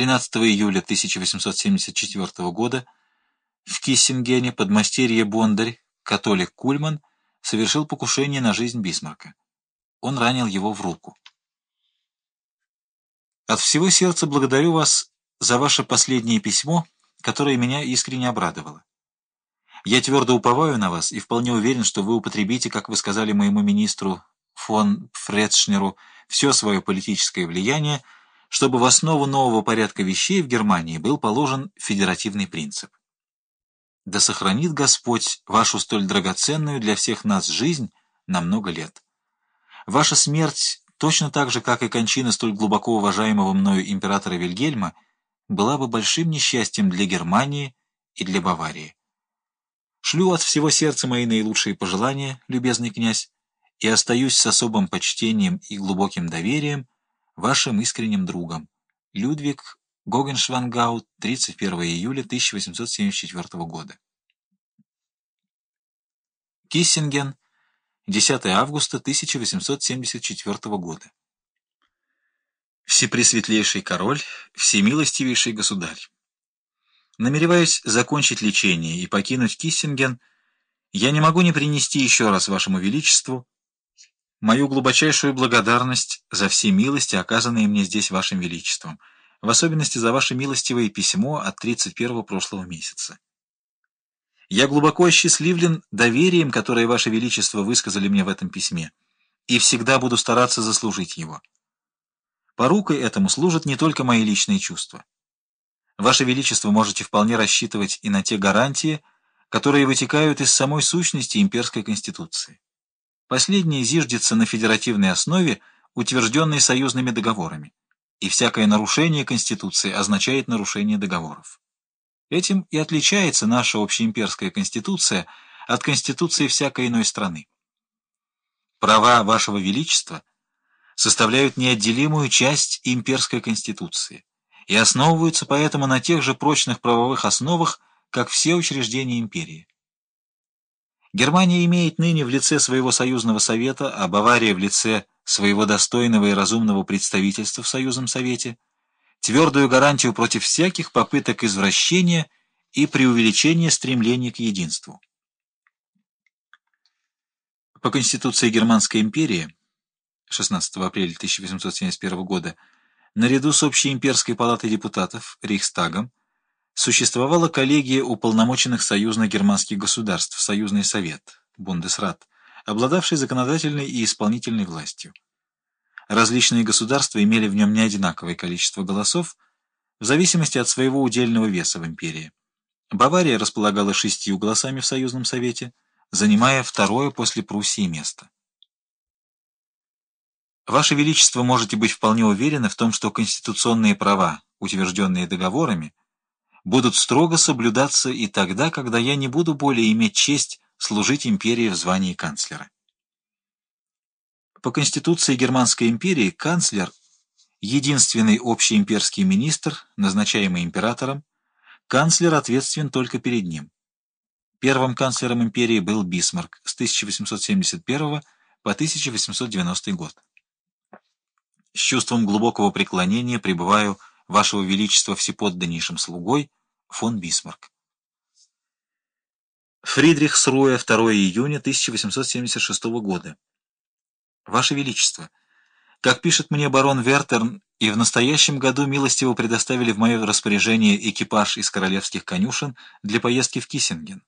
13 июля 1874 года в Киссингене подмастерье Бондарь, католик Кульман, совершил покушение на жизнь Бисмарка. Он ранил его в руку. От всего сердца благодарю вас за ваше последнее письмо, которое меня искренне обрадовало. Я твердо уповаю на вас и вполне уверен, что вы употребите, как вы сказали моему министру фон Фредшнеру, все свое политическое влияние, чтобы в основу нового порядка вещей в Германии был положен федеративный принцип. Да сохранит Господь вашу столь драгоценную для всех нас жизнь на много лет. Ваша смерть, точно так же, как и кончина столь глубоко уважаемого мною императора Вильгельма, была бы большим несчастьем для Германии и для Баварии. Шлю от всего сердца мои наилучшие пожелания, любезный князь, и остаюсь с особым почтением и глубоким доверием вашим искренним другом. Людвиг Гогеншвангау, 31 июля 1874 года. Киссинген, 10 августа 1874 года. Всепресветлейший король, всемилостивейший государь. Намереваясь закончить лечение и покинуть Киссинген, я не могу не принести еще раз вашему величеству мою глубочайшую благодарность за все милости, оказанные мне здесь вашим величеством, в особенности за ваше милостивое письмо от 31 прошлого месяца. Я глубоко осчастливлен доверием, которое ваше величество высказали мне в этом письме, и всегда буду стараться заслужить его. Порукой этому служат не только мои личные чувства. Ваше Величество можете вполне рассчитывать и на те гарантии, которые вытекают из самой сущности имперской конституции. Последняя зиждется на федеративной основе, утвержденной союзными договорами, и всякое нарушение Конституции означает нарушение договоров. Этим и отличается наша общеимперская Конституция от Конституции всякой иной страны. Права Вашего Величества составляют неотделимую часть имперской Конституции и основываются поэтому на тех же прочных правовых основах, как все учреждения империи. Германия имеет ныне в лице своего союзного совета, а Бавария в лице своего достойного и разумного представительства в Союзном совете, твердую гарантию против всяких попыток извращения и преувеличения стремлений к единству. По Конституции Германской империи 16 апреля 1871 года наряду с Общей имперской палатой депутатов, Рейхстагом, существовала коллегия уполномоченных союзных германских государств, Союзный совет, Бундесрат, обладавший законодательной и исполнительной властью. Различные государства имели в нем неодинаковое количество голосов в зависимости от своего удельного веса в империи. Бавария располагала шестью голосами в Союзном совете, занимая второе после Пруссии место. Ваше Величество можете быть вполне уверены в том, что конституционные права, утвержденные договорами, будут строго соблюдаться и тогда, когда я не буду более иметь честь служить империи в звании канцлера. По Конституции Германской империи канцлер – единственный общеимперский министр, назначаемый императором, канцлер ответственен только перед ним. Первым канцлером империи был Бисмарк с 1871 по 1890 год. С чувством глубокого преклонения пребываю Вашего Величества всеподданнейшим слугой фон Бисмарк. Фридрихсруэ, 2 июня 1876 года. Ваше Величество, как пишет мне барон Вертерн, и в настоящем году милостиво предоставили в мое распоряжение экипаж из королевских конюшен для поездки в Киссинген.